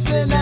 is an